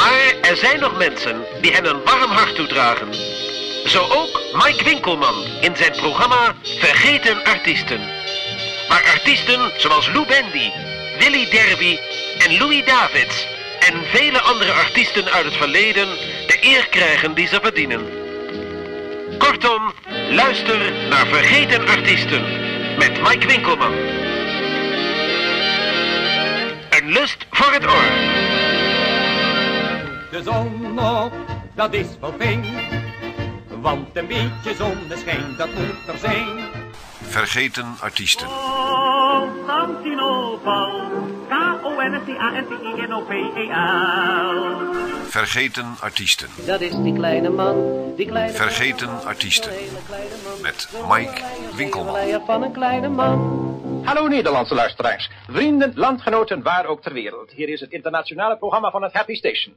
Maar er zijn nog mensen die hen een warm hart toedragen. Zo ook Mike Winkelman in zijn programma Vergeten Artiesten. Waar artiesten zoals Lou Bendy, Willy Derby en Louis Davids en vele andere artiesten uit het verleden de eer krijgen die ze verdienen. Kortom, luister naar Vergeten Artiesten met Mike Winkelman. Een lust voor het oor. De zon op, dat is wel fijn. Want een beetje zonneschijn, dat moet er zijn. Vergeten Artiesten. Constantinopel, K-O-N-S-T-A-N-T-I-N-O-P-E-L. Vergeten Artiesten. Dat is die kleine man, die kleine Vergeten Artiesten. Met Mike Winkelman. Leier van een kleine man. Hallo Nederlandse luisteraars, vrienden, landgenoten, waar ook ter wereld. Hier is het internationale programma van het Happy Station.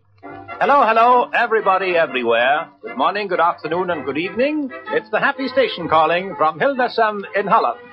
Hello, hello, everybody everywhere. Good morning, good afternoon and good evening. It's the Happy Station calling from Hildesheim in Holland.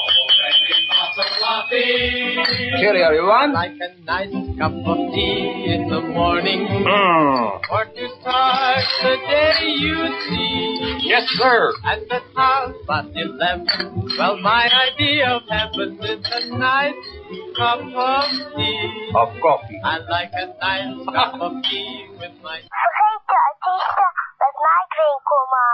Cheerio, everyone. Like a nice cup of tea in the morning. Mm. Or to start the day you see. Yes, sir. At the house but eleven. Well, my idea of heaven is a nice cup of tea. Of coffee. I like a nice cup of tea with my.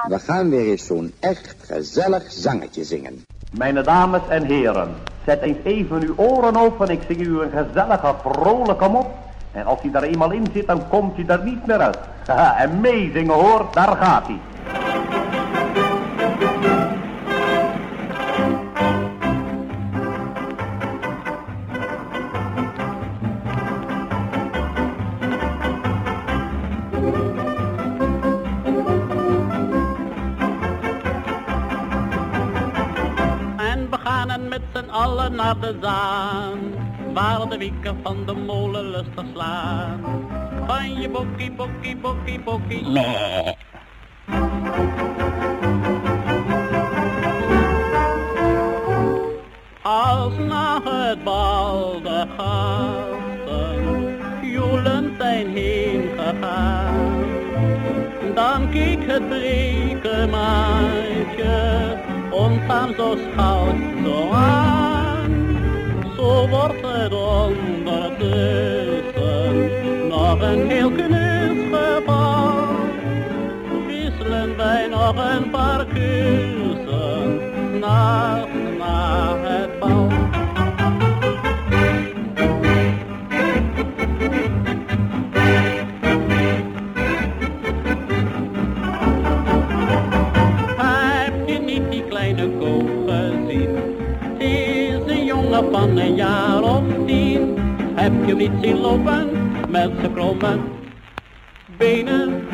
We gaan weer eens zo'n echt gezellig zangetje zingen. Mijn dames en heren, zet eens even uw oren open. Ik zing u een gezellige, vrolijke mop. En als hij daar eenmaal in zit, dan komt hij er niet meer uit. Haha, en hoor, daar gaat hij. Met z'n allen naar de zaan, waar de wieken van de molen lustig slaan. Van je bokkie, bokkie, bokkie, bokkie. Als na het bal de gasten zijn heen gegaan, dan keek het meisje ons aan zo schout zo aan. Zo wordt het ondertussen nog een heel je niet zien lopen met zijn kromme benen?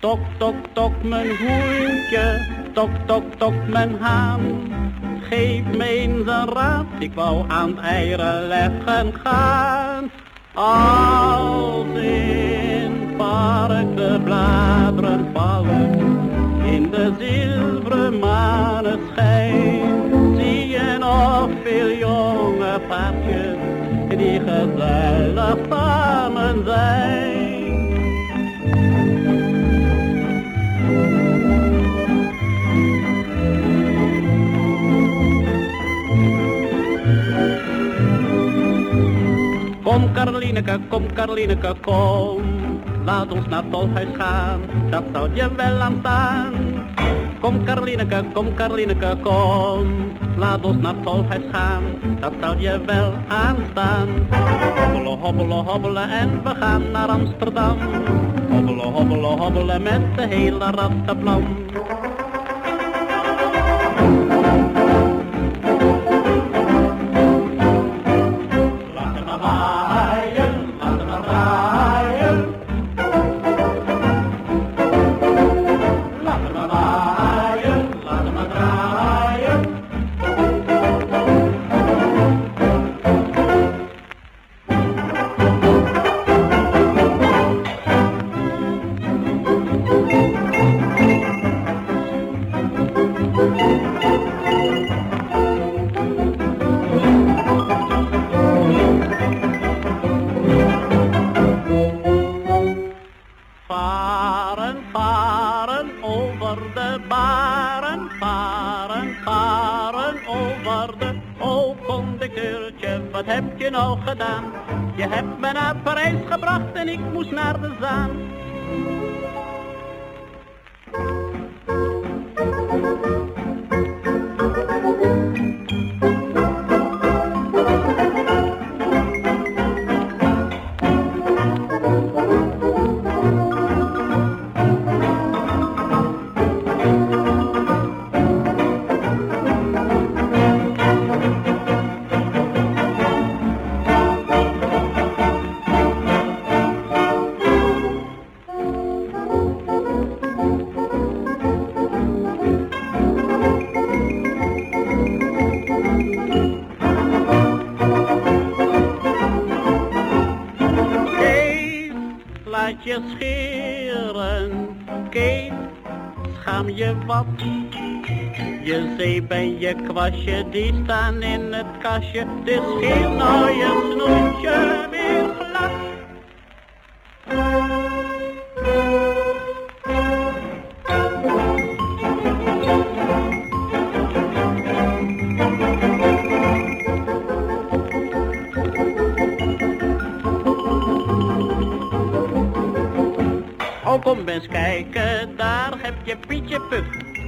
Tok, tok, tok, mijn hoentje, tok, tok, tok, mijn haan. Geef me eens een raad, ik wou aan het eieren leggen gaan. Als in park de bladeren vallen, in de zilveren maneschijn, nog veel jonge paardjes die gezellig samen zijn. Kom Karolineke, kom Karolineke, kom. Laat ons naar tolhuis gaan, dat zou je wel aan staan. Kom Karolineke, kom Karolineke, kom. Laat ons naar tolhuis gaan, dat zal je wel aanstaan. Hobbelen, hobbelen, hobbelen en we gaan naar Amsterdam. Hobbelen, hobbelen, hobbelen met de hele rattenplan. Je scheren. Kees, schaam je wat. Je zeep en je kwastje, die staan in het kastje. Dus scheel nou je snoetje weer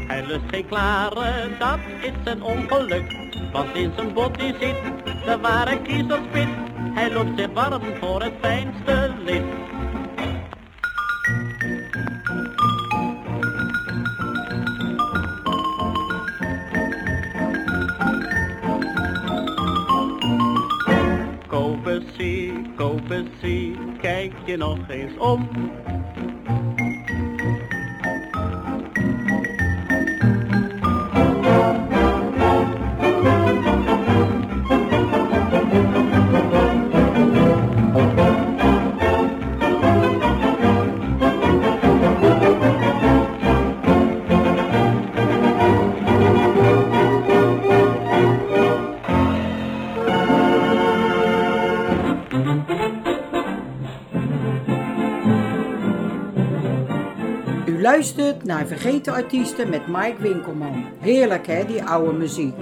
Hij lust geen klaren, dat is een ongeluk. Want in zijn body zit de ware kiezelspit. Hij loopt zich warm voor het fijnste lid. Eens zie, kijk je nog eens om. Naar Vergeten Artiesten met Mike Winkelman. Heerlijk hè, die oude muziek.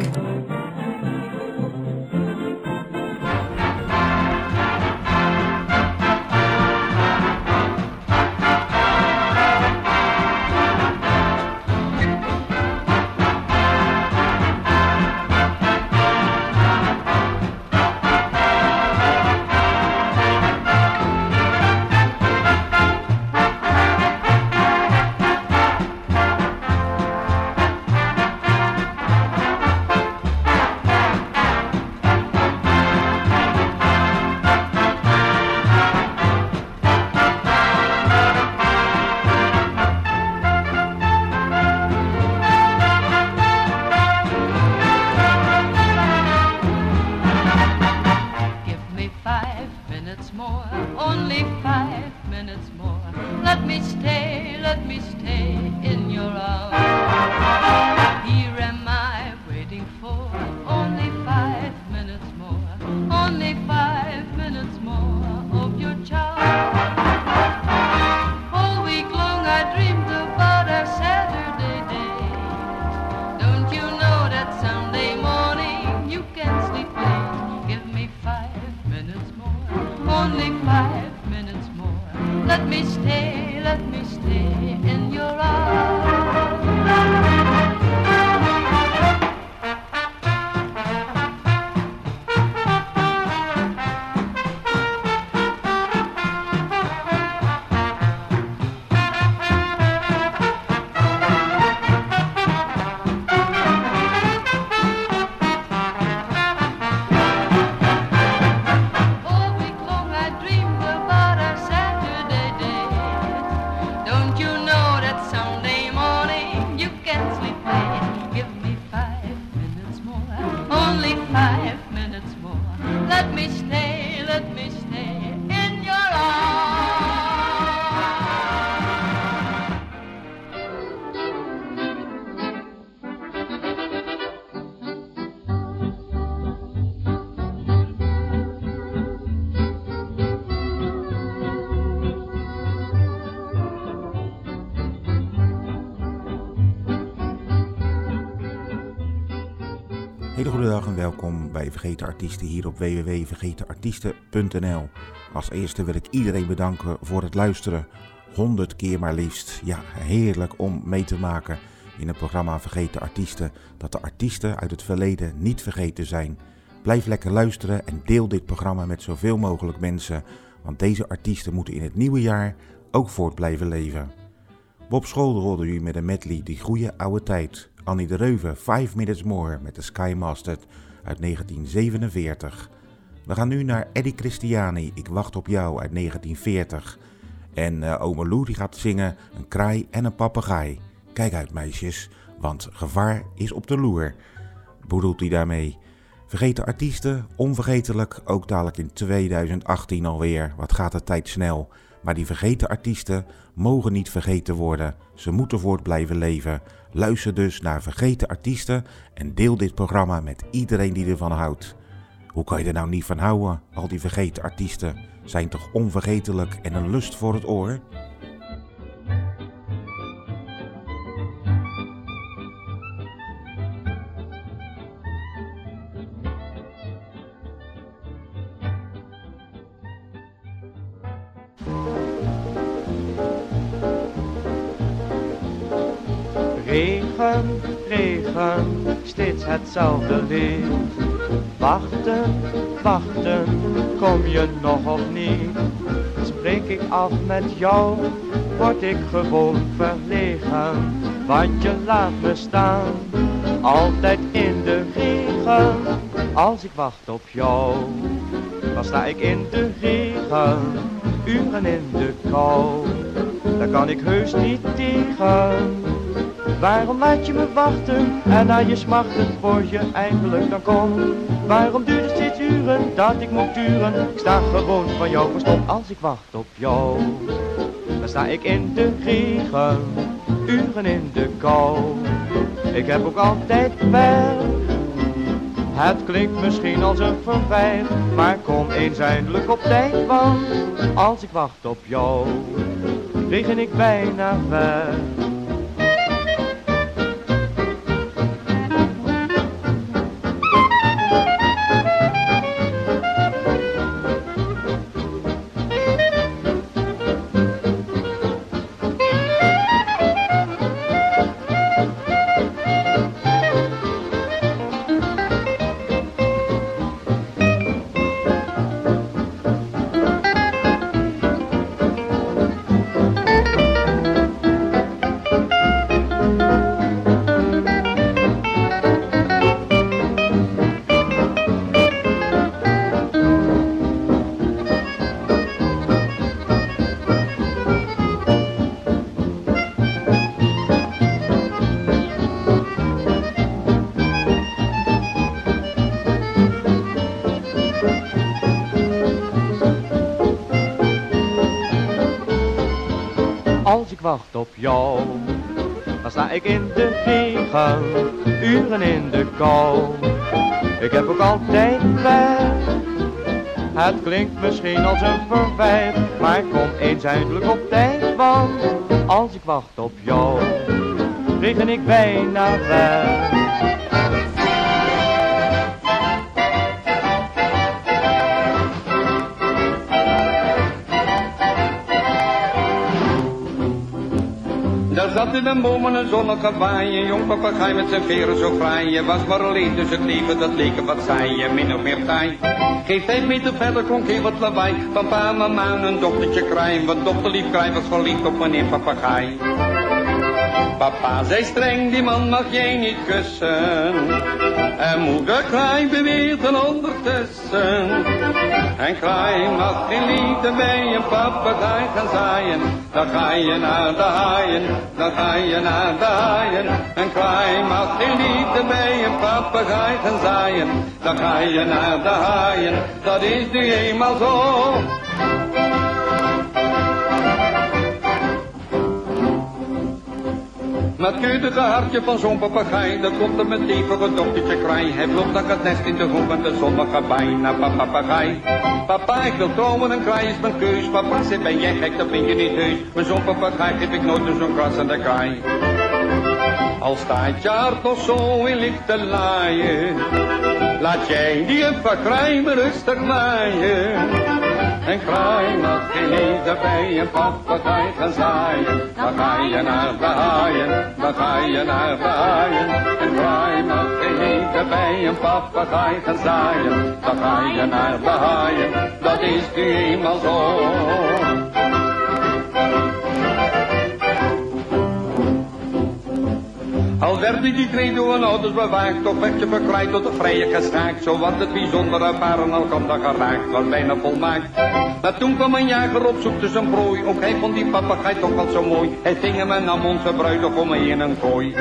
Vergeten Artiesten hier op www.vergetenartiesten.nl. Als eerste wil ik iedereen bedanken voor het luisteren. 100 keer maar liefst. Ja, heerlijk om mee te maken in het programma Vergeten Artiesten. Dat de artiesten uit het verleden niet vergeten zijn. Blijf lekker luisteren en deel dit programma met zoveel mogelijk mensen. Want deze artiesten moeten in het nieuwe jaar ook voort blijven leven. Bob School rolde u met een medley Die Goede Oude Tijd. Annie de Reuven, 5 Minutes More met de Sky Mastered uit 1947. We gaan nu naar Eddie Christiani, Ik wacht op jou uit 1940. En uh, Ome Lou die gaat zingen Een kraai en een papegaai. Kijk uit meisjes, want gevaar is op de loer. Bedoelt hij daarmee? Vergeten artiesten, onvergetelijk, ook dadelijk in 2018 alweer. Wat gaat de tijd snel. Maar die vergeten artiesten mogen niet vergeten worden. Ze moeten voort blijven leven. Luister dus naar vergeten artiesten en deel dit programma met iedereen die ervan houdt. Hoe kan je er nou niet van houden? Al die vergeten artiesten zijn toch onvergetelijk en een lust voor het oor? Regen, regen, steeds hetzelfde lied. Wachten, wachten, kom je nog of niet? Spreek ik af met jou, word ik gewoon verlegen. Want je laat me staan, altijd in de regen. Als ik wacht op jou, dan sta ik in de regen. Uren in de kou, daar kan ik heus niet tegen. Waarom laat je me wachten en na je smachten voor je eindelijk dan komt? Waarom duurt het steeds uren dat ik moet duren? Ik sta gewoon van jou verstopt als ik wacht op jou. Dan sta ik in de regen, uren in de kou. Ik heb ook altijd werk. Het klinkt misschien als een verwijt, maar kom eens eindelijk op tijd, want als ik wacht op jou, regen ik bijna weg. Wacht op jou. Dan sta ik in de regen, uren in de kou. Ik heb ook altijd werk. Het klinkt misschien als een verwijt, maar kom eens eindelijk op tijd, want als ik wacht op jou, regen ik bijna weg. Zat in de bomen een zonnige waai, een jong papegaai met zijn veren zo fraai. Je was maar alleen, dus het leven dat leek wat saai, je min of meer taai. Geen vijf meter verder klonk heel wat lawaai, van pa, mama en een dochtertje kraai. Want dochterlief kraai was verliefd op meneer papegaai. Papa zei streng, die man mag jij niet kussen. En moeder kraai beweert ondertussen. En kraai mag geen liefde bij een papegaai gaan zaaien. Dan ga je naar de haaien, dan ga je naar de haaien. En kraai mag geen liefde bij een papegaai gaan zaaien. Dan ga je naar de haaien, dat is nu eenmaal zo. Maar het keurige hartje van zo'n papegaai, dat komt er met een dochtertje kraai. Hij vloog naar het nest in de groep en de zonnige bijna papegaai. Papa, ik wil trouwen en kraai is mijn keus. Papa, zit ben jij gek, dat vind je niet heus. Maar zo'n papegaai geef ik nooit zo'n kras aan de kraai. Al staat je hart nog zo in lichte laaien, laat jij die even kruimen rustig naaien. En kraai nog geen ieder bij een poppetij gaan zaaien. Dan ga je naar de haaien, dan ga je naar de haaien. En kraai nog geen ieder bij gaan zaaien. Dan ga je naar de dat is nu eenmaal zo. Werd die twee door ouders bewaakt, toch werd je verkleid tot de vrije geschaakt. Zo wat het bijzondere paren al kwam dat geraakt, was bijna volmaakt. Maar toen kwam een jager op zoek tussen prooi, ook hij vond die papegaai toch wel zo mooi. Hij ving hem en nam onze bruidegom mee in een kooi.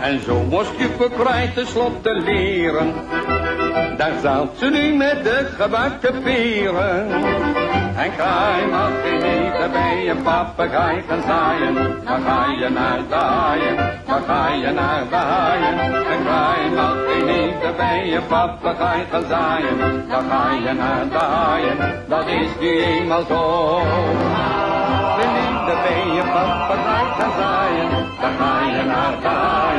En zo moest je verkrijt tenslotte leren, daar zat ze nu met de gebakken peren. En kraai mag geen eten bij een papegaai gaan zaaien. Dan ga je naar de haaien, dan ga je naar de haaien. En kraai mag geen eten bij een papegaai gaan zaaien. Dan ga je naar de haaien, dat is nu eenmaal zo. Wil eten bij een papegaai gaan zaaien. Dan ga je naar de haaien,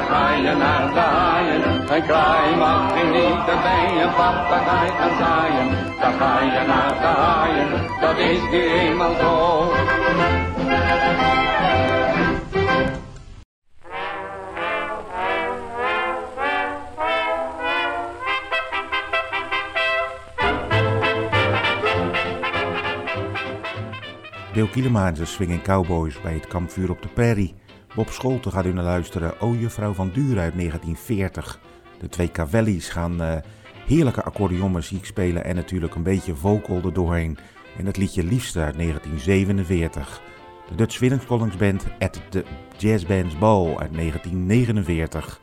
ga je naar de haaien. En kraai mag geen eten bij een papegaai gaan zaaien. Ga je naar de haaien, dat is nu eenmaal zo. Bill Kielema en zijn Swinging Cowboys bij het kampvuur op de prairie. Bob Scholten gaat u naar luisteren. O Juffrouw van Duren uit 1940. De twee Cavelli's gaan eh, heerlijke accordeonmuziek spelen en natuurlijk een beetje vocal erdoorheen. En het liedje Liefste uit 1947. De Dutch Willingskoningsband at the Jazz Bands Ball uit 1949.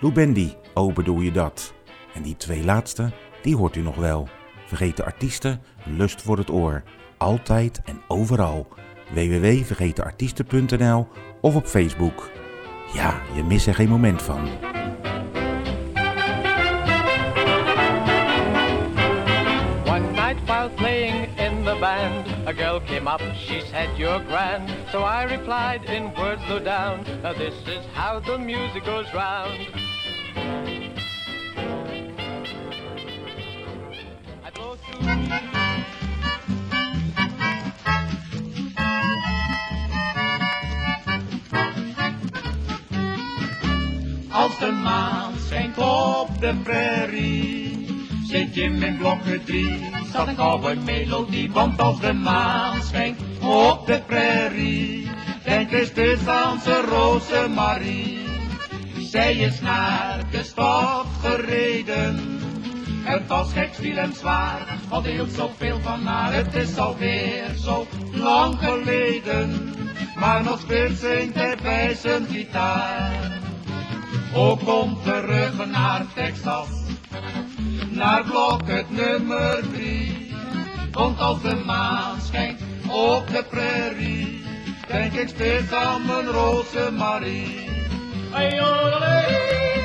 Lou Bendy, oh bedoel je dat? En die twee laatste, die hoort u nog wel. Vergeet de artiesten, lust voor het oor. Altijd en overal. www.vergetenartiesten.nl of op Facebook. Ja, je mist er geen moment van. One night while playing in the band, a girl came up, she said, You're grand. So I replied in words low down, this is how the music goes round. Als de maan schijnt op de prairie, zit je in blokken drie, staat een melodie. Want als de maan schijnt op de prairie, denk eens dus aan zijn Rosemarie. Zij is naar de stad gereden, het was gek, viel en zwaar, had heel zoveel van haar. Het is alweer zo lang geleden, maar nog speelt zingt hij bij zijn gitaar. O kom terug naar Texas, naar blok het nummer drie. Want als de maan schijnt op de prairie, denk ik steeds aan mijn. Hey, yodelee, hey,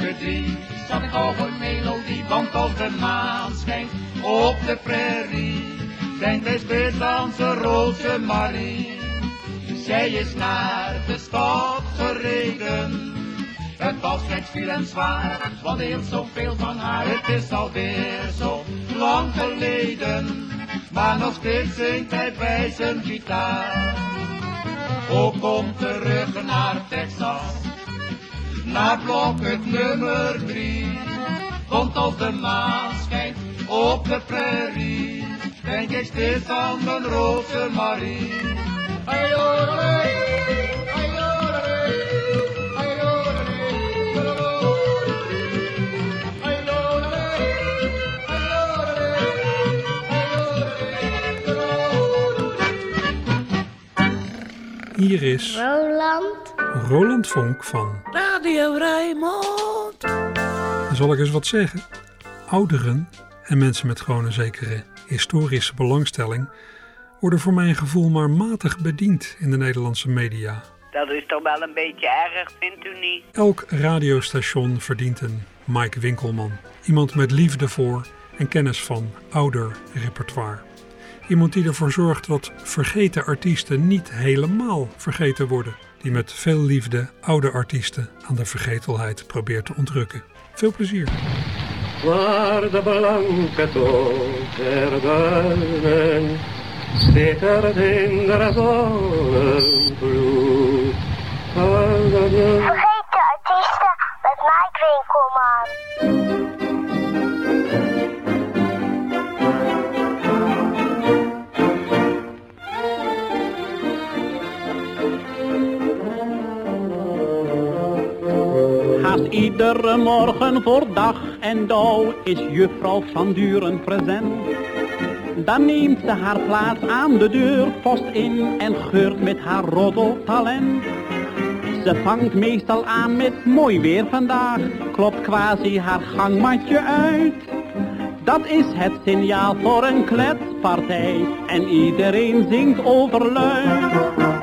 in blokken drie, staat een cowboy melodie. Want als de maan schijnt op de prairie, denkt hij steeds aan zijn Rosemarie. Zij is naar de stad gereden, het was viel en zwaar, want heel zoveel van haar. Het is alweer zo lang geleden, maar nog steeds zingt hij bij zijn gitaar. ook kom terug naar Texas. Naar blok het nummer drie, want als de maan schijnt op de prairie, denk ik steeds aan mijn roze Marie. Hier is Roland. Roland Vonk van. Radio Rijnmond. Zal ik eens wat zeggen? Ouderen en mensen met gewoon een zekere historische belangstelling worden voor mijn gevoel maar matig bediend in de Nederlandse media. Dat is toch wel een beetje erg, vindt u niet? Elk radiostation verdient een Mike Winkelman. Iemand met liefde voor en kennis van ouder repertoire. Iemand die ervoor zorgt dat vergeten artiesten niet helemaal vergeten worden. Die met veel liefde oude artiesten aan de vergetelheid probeert te ontrukken. Veel plezier. Guarda blanca der duinen, schittert in de blu. Vergeten artiesten met Mike Winkelman. Iedere morgen voor dag en dauw is juffrouw van Duren present. Dan neemt ze haar plaats aan de deur, post in en geurt met haar roddeltalent. Ze vangt meestal aan met mooi weer vandaag, klopt quasi haar gangmatje uit. Dat is het signaal voor een kletspartij en iedereen zingt overluid.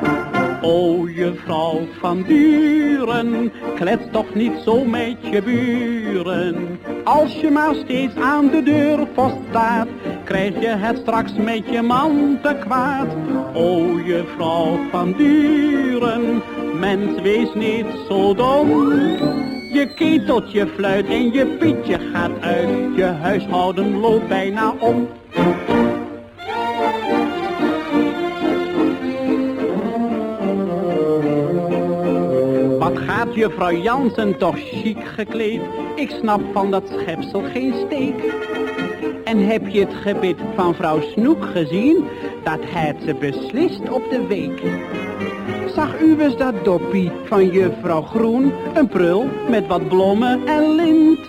O juffrouw van Duren, klets toch niet zo met je buren. Als je maar steeds aan de deur staat, krijg je het straks met je man te kwaad. O juffrouw van Duren, mens wees niet zo dom. Je keteltje fluit en je pietje gaat uit, je huishouden loopt bijna om. Juffrouw Jansen toch chic gekleed? Ik snap van dat schepsel geen steek. En heb je het gebit van vrouw Snoek gezien? Dat had ze beslist op de week. Zag u eens dat doppie van juffrouw Groen? Een prul met wat blommen en lint.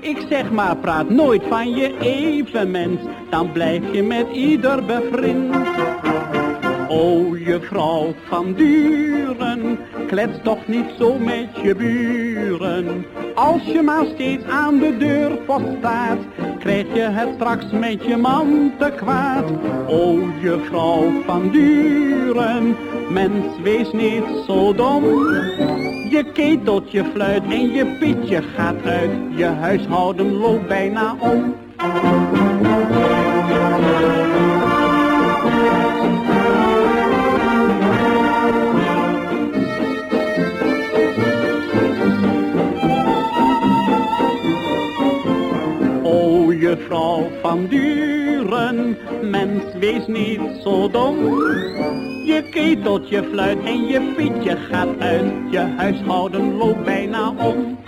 Ik zeg maar, praat nooit van je evenmens, dan blijf je met ieder bevriend. O juffrouw van Duren, klets toch niet zo met je buren. Als je maar steeds aan de deur staat, krijg je het straks met je man te kwaad. O juffrouw van Duren, mens wees niet zo dom. Je keteltje fluit en je pietje gaat uit, je huishouden loopt bijna om. Van Duren, mens wees niet zo dom. Je keteltje fluit en je pietje gaat uit, je huishouden loopt bijna om.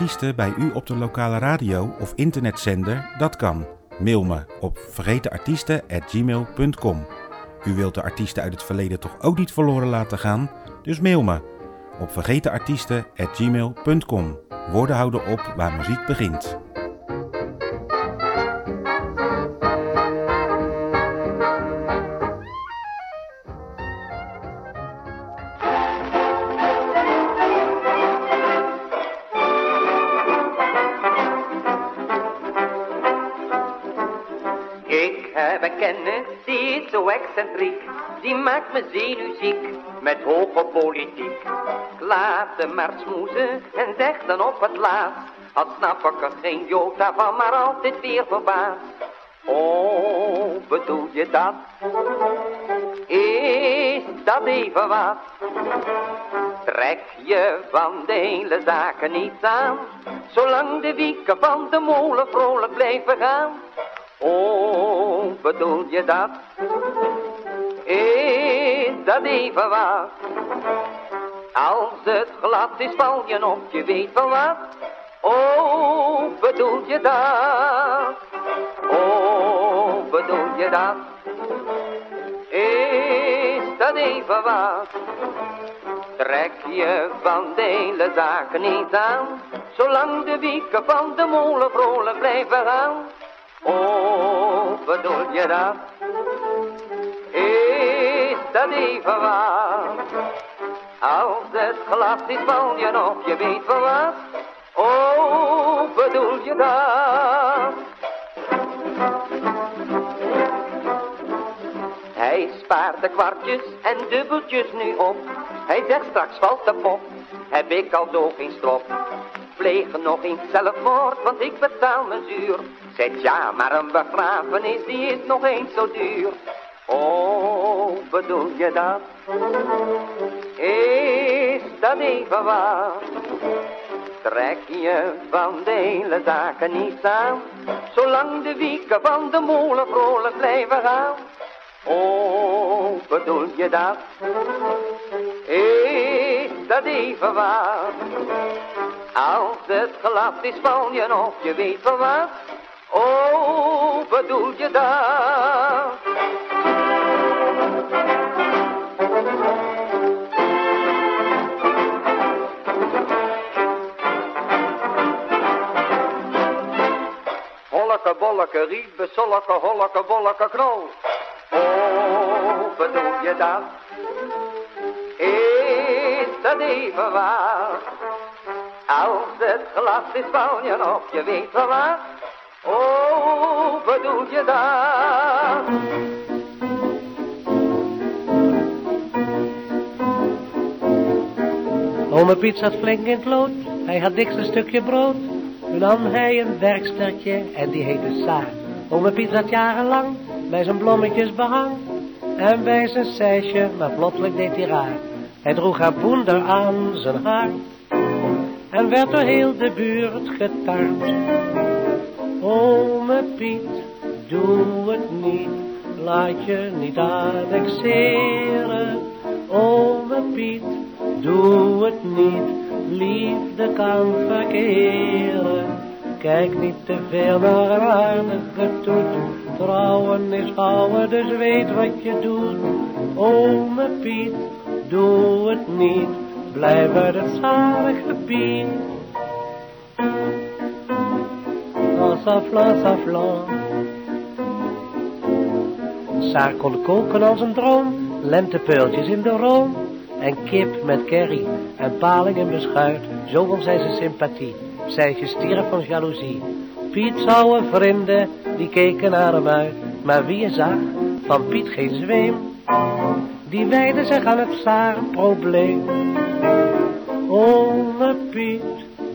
Artiesten bij u op de lokale radio of internetzender? Dat kan. Mail me op vergetenartiesten.gmail.com U wilt de artiesten uit het verleden toch ook niet verloren laten gaan? Dus mail me op vergetenartiesten.gmail.com Woorden houden op waar muziek begint. Die is zo excentriek, die maakt me zenuwziek met hoge politiek. Ik laat de maar smoezen en zeg dan op het laatst, al snap ik er geen jota van, maar altijd weer verbaasd. Oh, bedoel je dat? Is dat even wat? Trek je van de hele zaken niets aan, zolang de wieken van de molen vrolijk blijven gaan. Oh, bedoel je dat? Is dat even wat? Als het glad is, val je op, je weet wel wat. Oh, bedoel je dat? Oh, bedoel je dat? Is dat even wat? Trek je van de hele zaken niet aan, zolang de wieken van de molen vrolijk blijven gaan. Oh, bedoel je dat? Is dat even wat? Als het glad is, val je nog, je weet wel wat? Oh, bedoel je dat? Hij spaart de kwartjes en dubbeltjes nu op. Hij zegt straks valt de pop, heb ik al zo geen strop. Pleeg nog eens zelfmoord, want ik betaal mijn zuur. Zegt ja, maar een begrafenis die is nog eens zo duur. Oh, bedoel je dat? Is dat even wat? Trek je van de hele zaken niet aan, zolang de wieken van de molen vrolijk blijven gaan. Oh, bedoel je dat? Is dat even wat? Als het glad is, val je nog, je weet wel wat? Oh, bedoel je dat? Holleke, bolleke, riet, besolleke, holleke, bolleke, knol. Oh, bedoel je dat? Dat even waar? Als het glas is, je op, je weet wel. Oh, bedoel je dat? Ome Piet zat flink in het lood, hij had dikst een stukje brood. Nu nam hij een werkstertje en die heette Saar. Ome Piet zat jarenlang bij zijn blommetjes behang en bij zijn sijsje, maar plotseling deed hij raar. Hij droeg haar poender aan zijn haar en werd door heel de buurt getarmd. Ome Piet, doe het niet, laat je niet annexeren. Ome Piet, doe het niet, liefde kan verkeren. Kijk niet te veel naar een aardige toet, trouwen is houden, dus weet wat je doet. Ome Piet, doe het niet, blijf uit het zalige Piet. Safla, safla. Saar kon koken als een droom, lentepeultjes in de room. En kip met curry en paling en beschuit, zo vond zij zijn sympathie. Zij gestierf van jaloezie. Piet zou vrienden, die keken naar hem uit. Maar wie zag, van Piet geen zweem. Die wijden zich aan het Saar-probleem. Ome Piet,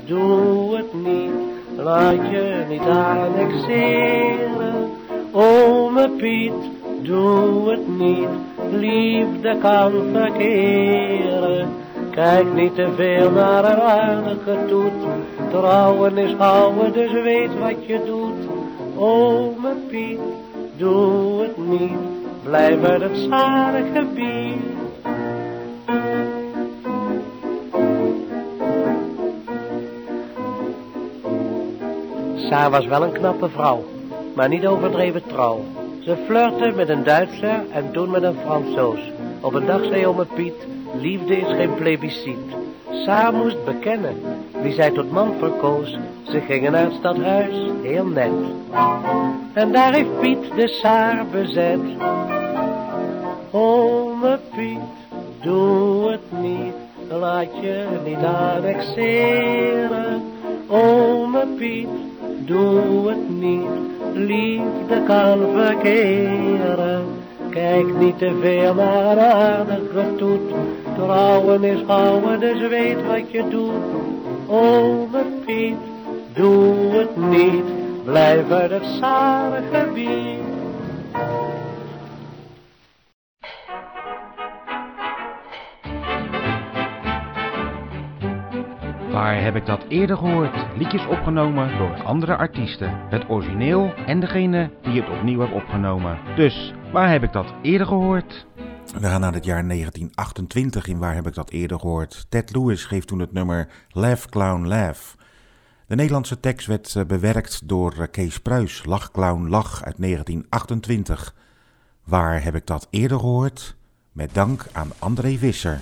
doe het niet laat je niet annexeren. Ome Piet, doe het niet, liefde kan verkeren. Kijk niet te veel naar een aardige toet, trouwen is houden, dus weet wat je doet. Ome Piet, doe het niet, blijf het zalige Piet. Saar was wel een knappe vrouw, maar niet overdreven trouw. Ze flirte met een Duitser en toen met een Fransoos. Op een dag zei ome Piet, liefde is geen plebisciet. Saar moest bekennen, wie zij tot man verkoos. Ze gingen naar het stadhuis, heel net. En daar heeft Piet de Saar bezet. Ome Piet, doe het niet, laat je niet annexeren. Ome Piet, doe het niet, liefde kan verkeren. Kijk niet te veel naar een aardige toet. Trouwen is houden, dus weet wat je doet. Ome Piet, doe het niet, blijf uit het gebied. Waar heb ik dat eerder gehoord? Liedjes opgenomen door andere artiesten. Het origineel en degene die het opnieuw heeft opgenomen. Dus, waar heb ik dat eerder gehoord? We gaan naar het jaar 1928 in Waar heb ik dat eerder gehoord. Ted Lewis geeft toen het nummer Laugh Clown Laugh. De Nederlandse tekst werd eh, bewerkt door eh, Kees Pruis, Lach Clown Lach uit 1928. Waar heb ik dat eerder gehoord? Met dank aan André Visser.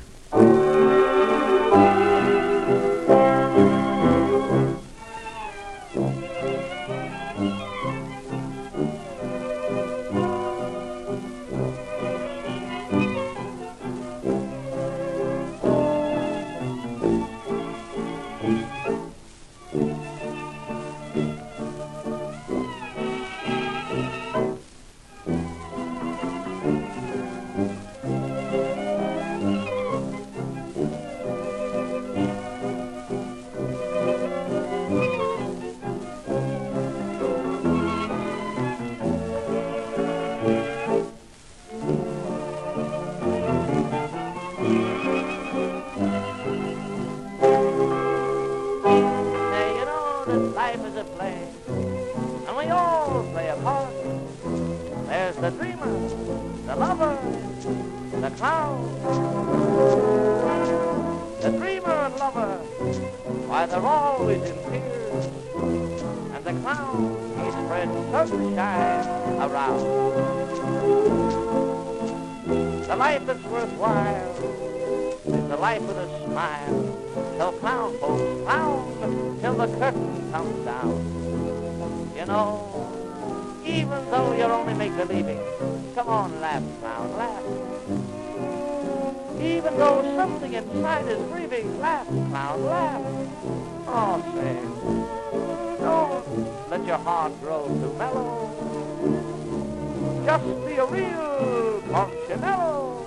be a real punchinello,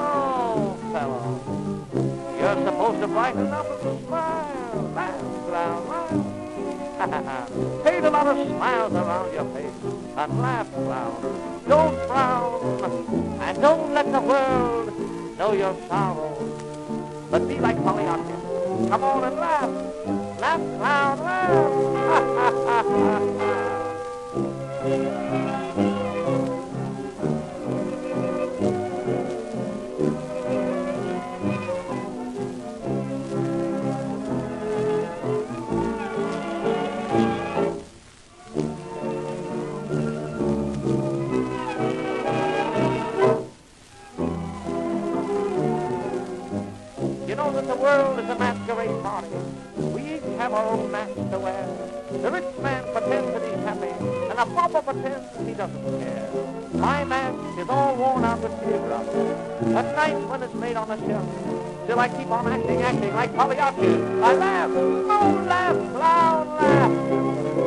Oh, fellow, you're supposed to brighten up with a smile. Laugh, laugh, laugh. Paint a lot of smiles around your face and laugh, clown. Don't frown and don't let the world know your sorrow. But be like Polly Hopkins. Come on and laugh. Laugh, clown, laugh. until, till I keep on acting, acting like Polyarchy. I laugh, moon laugh, clown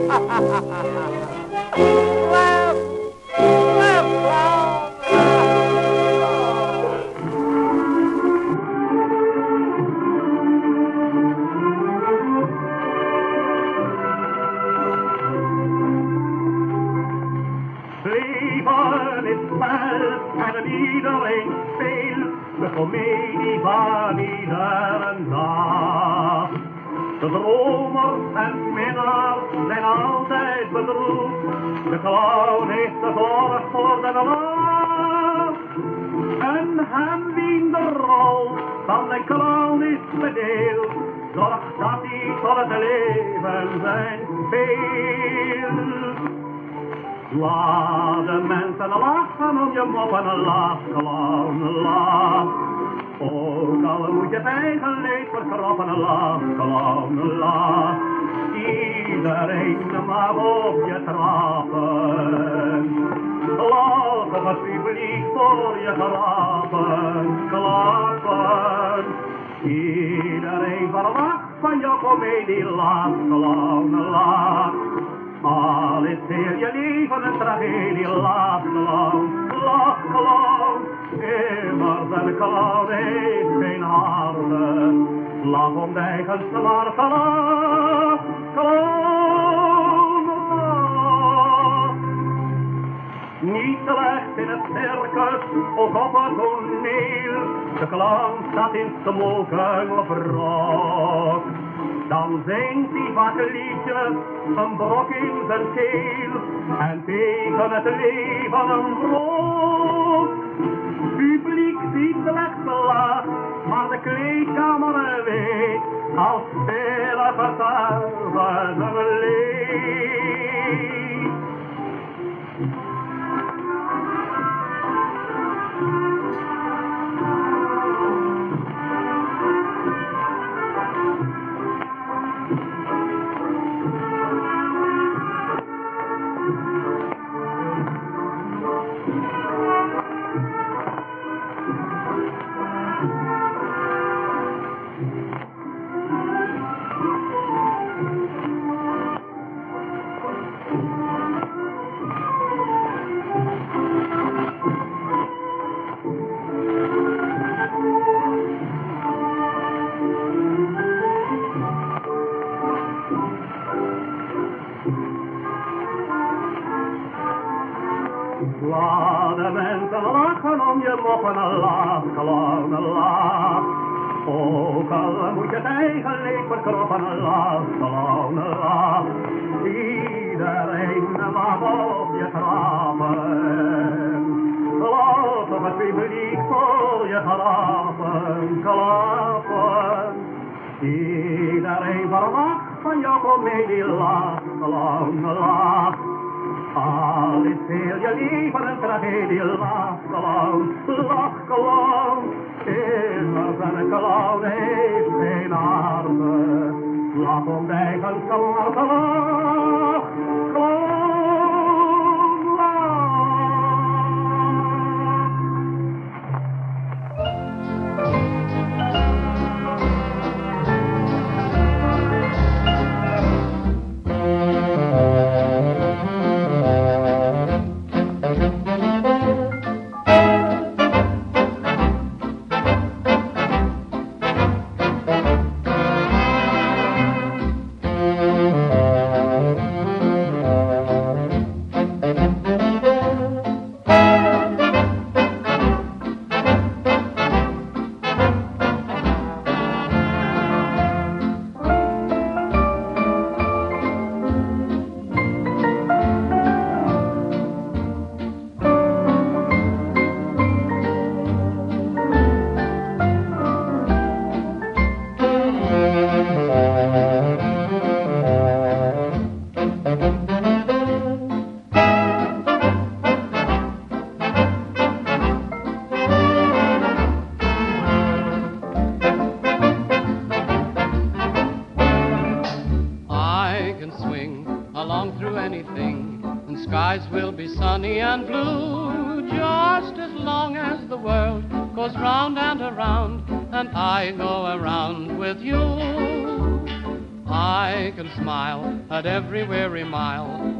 laugh. Laat de mensen lachen om je moppen, lach, clown, lach. Ook al moet je eigen leed verkroppen, lach, clown, lach. Iedereen mag op je trappen. Op het publiek voor je grappen, klappen. Iedereen verwacht van je komedie, lach, clown, lach. Al is heel je leven een tragedie, lach, clown, lach, clown. Immers een clown heeft geen harde, lach om de eigen zwarte lach, clown, lach. Niet slecht in het circus of op het toneel, de clown staat in smoking of rok. Dan zingt hij vaak een liedje, een brok in zijn keel, en tegen het leven een brok. Publiek ziet slechts de lach, maar de kleedkamer weet, als vele getuigen een leed. Iedereen verwacht van jou komedie, lach, clown, lach. Al is heel je leven een tragedie, lach, clown, lach, clown. Immers een clown heeft geen armen.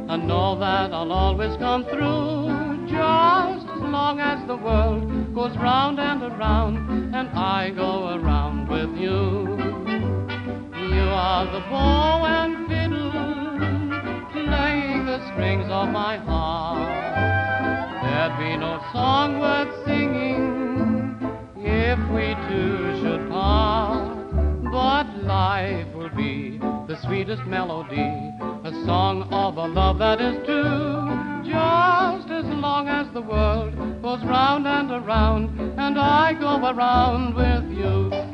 And know that I'll always come through, just as long as the world goes round and around, and I go around with you. You are the bow and fiddle, playing the strings of my heart. There'd be no song worth singing if we two should part. But life will be the sweetest melody, song of a love that is true. Just as long as the world goes round and around, and I go around with you.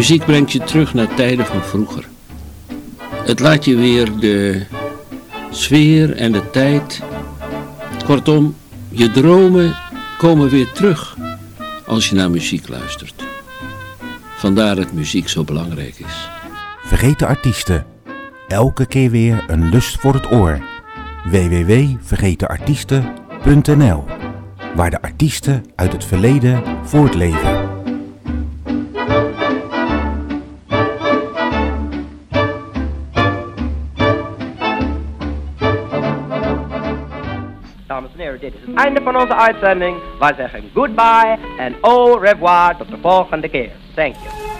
Muziek brengt je terug naar tijden van vroeger. Het laat je weer de sfeer en de tijd. Kortom, je dromen komen weer terug als je naar muziek luistert. Vandaar dat muziek zo belangrijk is. Vergeten artiesten. Elke keer weer een lust voor het oor. www.vergetenartiesten.nl Waar de artiesten uit het verleden voortleven. Dit is het einde van onze uitzending. Wij zeggen goodbye en au revoir tot de volgende keer. Thank you.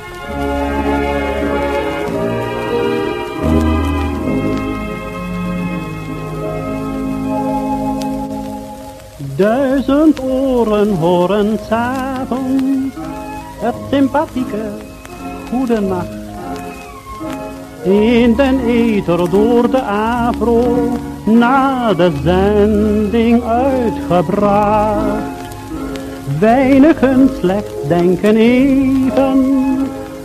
Duizend oren horen s'avonds het sympathieke goede nacht. In den ether door de afro na de zending uitgebracht. Weinigen slechts denken even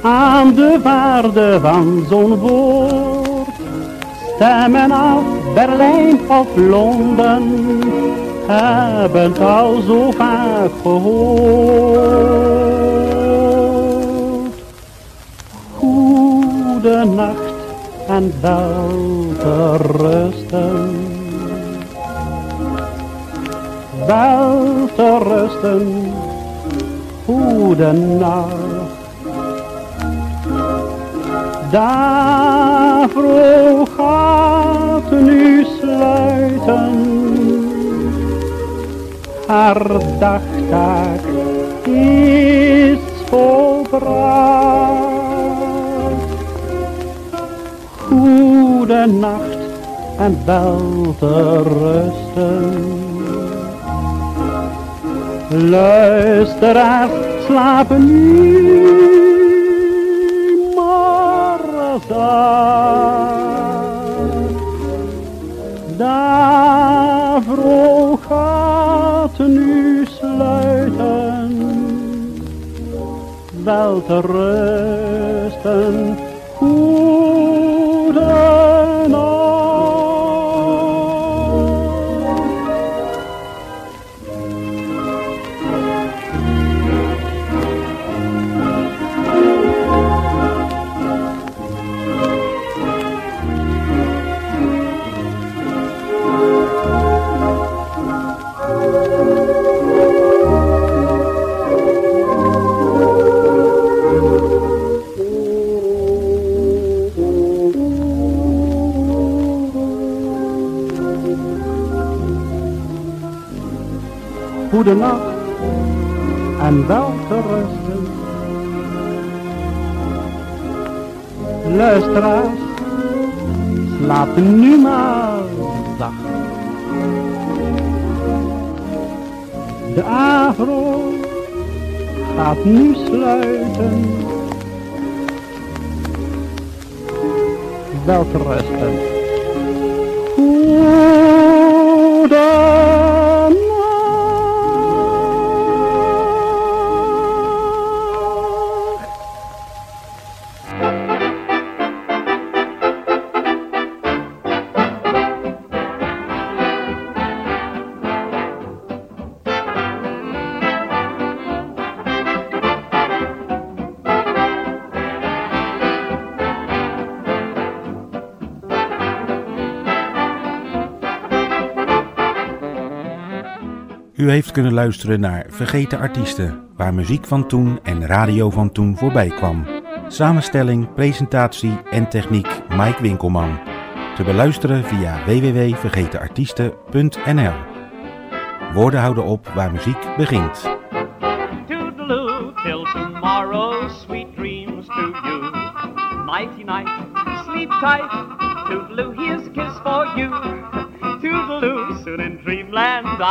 aan de waarde van zo'n woord. Stemmen af Berlijn of Londen hebben het al zo vaak gehoord. Nacht en wel te rusten. Wel te rusten, goede nacht. Daarvoor gaat nu sluiten haar dagtaak is volbracht. Goede nacht en wel te rusten. Luisteraars slapen nu maar Daarvoor gaat nu sluiten, wel te rusten, Goede nacht en wel te rusten. Luisteraars, slaap nu maar zacht. De avro gaat nu sluiten. Wel te rusten. U heeft kunnen luisteren naar Vergeten Artiesten, waar muziek van toen en radio van toen voorbij kwam. Samenstelling, presentatie en techniek Mike Winkelman. Te beluisteren via www.vergetenartiesten.nl. Woorden houden op waar muziek begint. Toodaloo, till tomorrow, sweet dreams to you. Nighty night, sleep tight.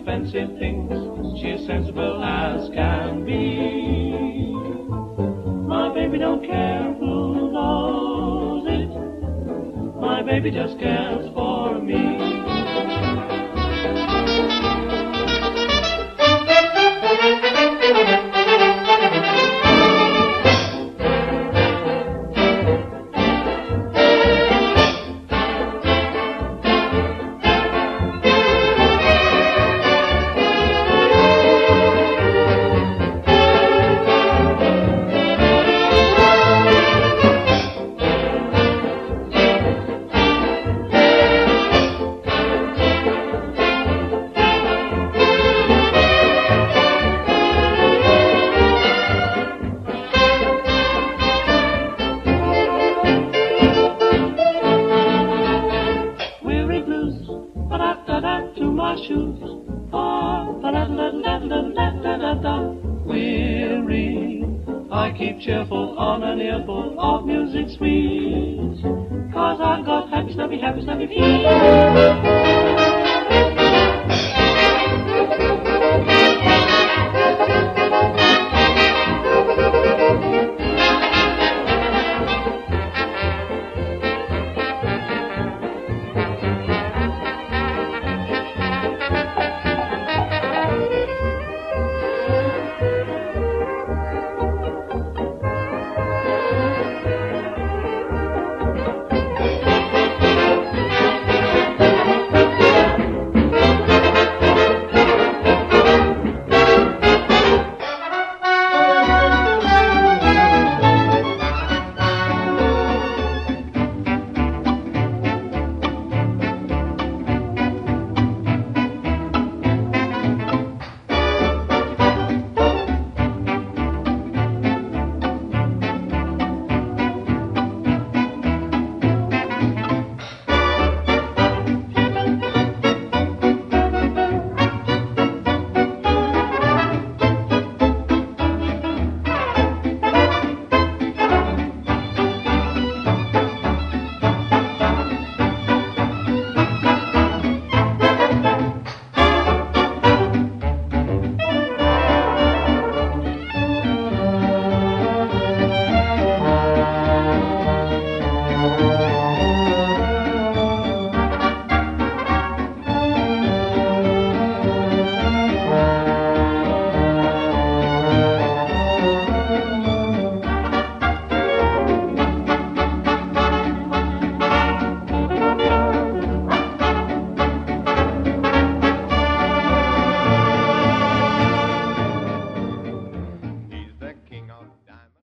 expensive things.